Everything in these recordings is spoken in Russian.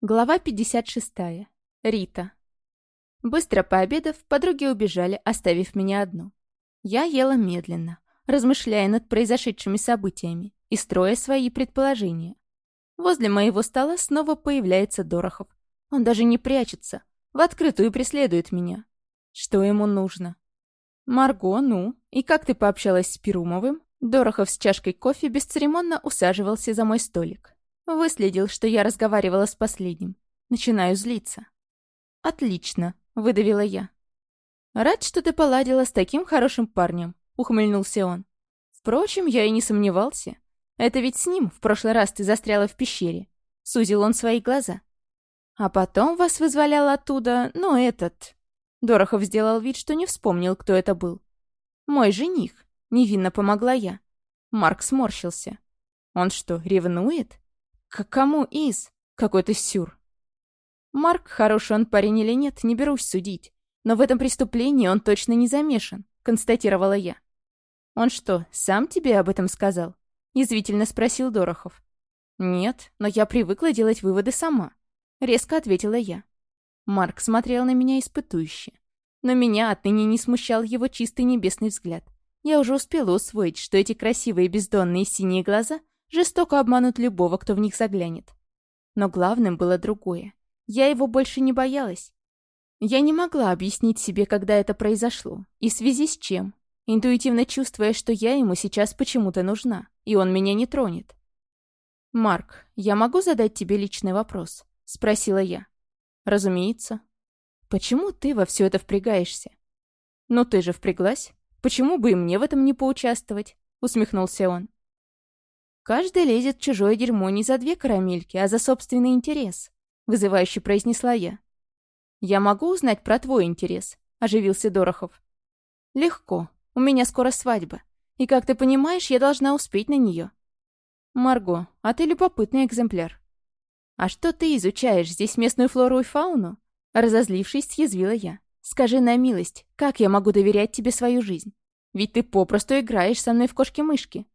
Глава 56. Рита. Быстро пообедав, подруги убежали, оставив меня одну. Я ела медленно, размышляя над произошедшими событиями и строя свои предположения. Возле моего стола снова появляется Дорохов. Он даже не прячется, в открытую преследует меня. Что ему нужно? «Марго, ну, и как ты пообщалась с Перумовым?» Дорохов с чашкой кофе бесцеремонно усаживался за мой столик. Выследил, что я разговаривала с последним. Начинаю злиться. «Отлично», — выдавила я. «Рад, что ты поладила с таким хорошим парнем», — ухмыльнулся он. «Впрочем, я и не сомневался. Это ведь с ним в прошлый раз ты застряла в пещере». Сузил он свои глаза. «А потом вас вызволял оттуда, ну, этот...» Дорохов сделал вид, что не вспомнил, кто это был. «Мой жених», — невинно помогла я. Марк сморщился. «Он что, ревнует?» К кому из? Какой-то сюр. Марк, хороший он парень или нет, не берусь судить. Но в этом преступлении он точно не замешан, констатировала я. Он что, сам тебе об этом сказал? Язвительно спросил Дорохов. Нет, но я привыкла делать выводы сама. Резко ответила я. Марк смотрел на меня испытующе. Но меня отныне не смущал его чистый небесный взгляд. Я уже успела усвоить, что эти красивые бездонные синие глаза жестоко обманут любого, кто в них заглянет. Но главным было другое. Я его больше не боялась. Я не могла объяснить себе, когда это произошло, и в связи с чем, интуитивно чувствуя, что я ему сейчас почему-то нужна, и он меня не тронет. «Марк, я могу задать тебе личный вопрос?» — спросила я. «Разумеется». «Почему ты во все это впрягаешься?» «Ну ты же впряглась. Почему бы и мне в этом не поучаствовать?» — усмехнулся он. «Каждый лезет в чужое дерьмо не за две карамельки, а за собственный интерес», — вызывающе произнесла я. «Я могу узнать про твой интерес?» — оживился Дорохов. «Легко. У меня скоро свадьба. И, как ты понимаешь, я должна успеть на нее». «Марго, а ты любопытный экземпляр». «А что ты изучаешь? Здесь местную флору и фауну?» Разозлившись, съязвила я. «Скажи на милость, как я могу доверять тебе свою жизнь? Ведь ты попросту играешь со мной в кошки-мышки».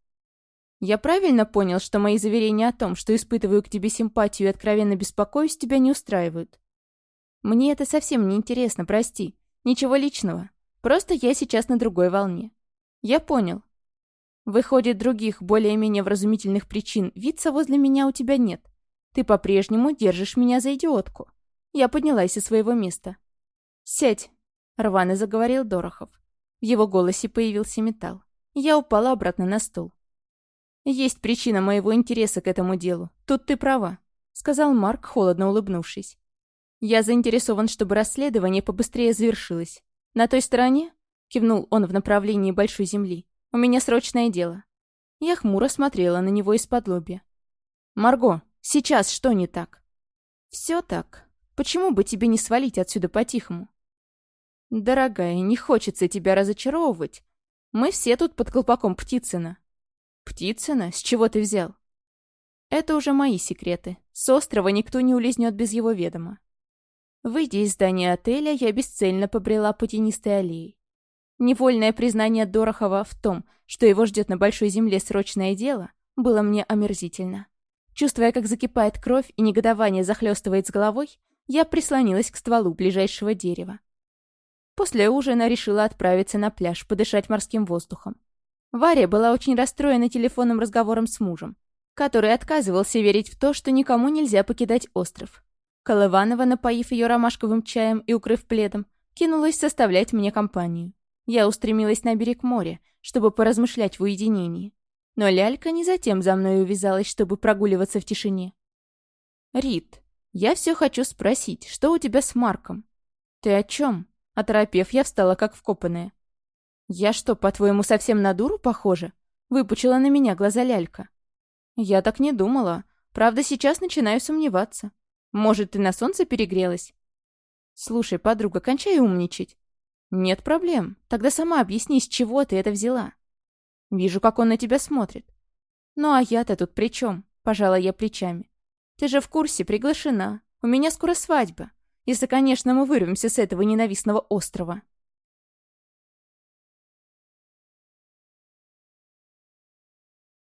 Я правильно понял, что мои заверения о том, что испытываю к тебе симпатию и откровенно беспокоюсь, тебя не устраивают? Мне это совсем не интересно, прости. Ничего личного. Просто я сейчас на другой волне. Я понял. Выходит, других, более-менее вразумительных причин виться возле меня у тебя нет. Ты по-прежнему держишь меня за идиотку. Я поднялась со своего места. «Сядь!» — рвано заговорил Дорохов. В его голосе появился металл. Я упала обратно на стул. «Есть причина моего интереса к этому делу. Тут ты права», — сказал Марк, холодно улыбнувшись. «Я заинтересован, чтобы расследование побыстрее завершилось. На той стороне?» — кивнул он в направлении Большой Земли. «У меня срочное дело». Я хмуро смотрела на него из-под лобья. «Марго, сейчас что не так?» «Все так. Почему бы тебе не свалить отсюда по-тихому?» «Дорогая, не хочется тебя разочаровывать. Мы все тут под колпаком Птицына. «Птицына? С чего ты взял?» «Это уже мои секреты. С острова никто не улизнет без его ведома». Выйдя из здания отеля, я бесцельно побрела по тенистой аллее. Невольное признание Дорохова в том, что его ждет на большой земле срочное дело, было мне омерзительно. Чувствуя, как закипает кровь и негодование захлестывает с головой, я прислонилась к стволу ближайшего дерева. После ужина решила отправиться на пляж, подышать морским воздухом. Варя была очень расстроена телефонным разговором с мужем, который отказывался верить в то, что никому нельзя покидать остров. Колыванова, напоив ее ромашковым чаем и укрыв пледом, кинулась составлять мне компанию. Я устремилась на берег моря, чтобы поразмышлять в уединении. Но лялька не затем за мной увязалась, чтобы прогуливаться в тишине. «Рит, я все хочу спросить, что у тебя с Марком?» «Ты о чем?» Оторопев, я встала как вкопанная. «Я что, по-твоему, совсем на дуру похожа?» Выпучила на меня глаза лялька. «Я так не думала. Правда, сейчас начинаю сомневаться. Может, ты на солнце перегрелась?» «Слушай, подруга, кончай умничать». «Нет проблем. Тогда сама объясни, с чего ты это взяла». «Вижу, как он на тебя смотрит». «Ну а я-то тут при чем?» — пожала я плечами. «Ты же в курсе, приглашена. У меня скоро свадьба. Если, конечно, мы вырвемся с этого ненавистного острова».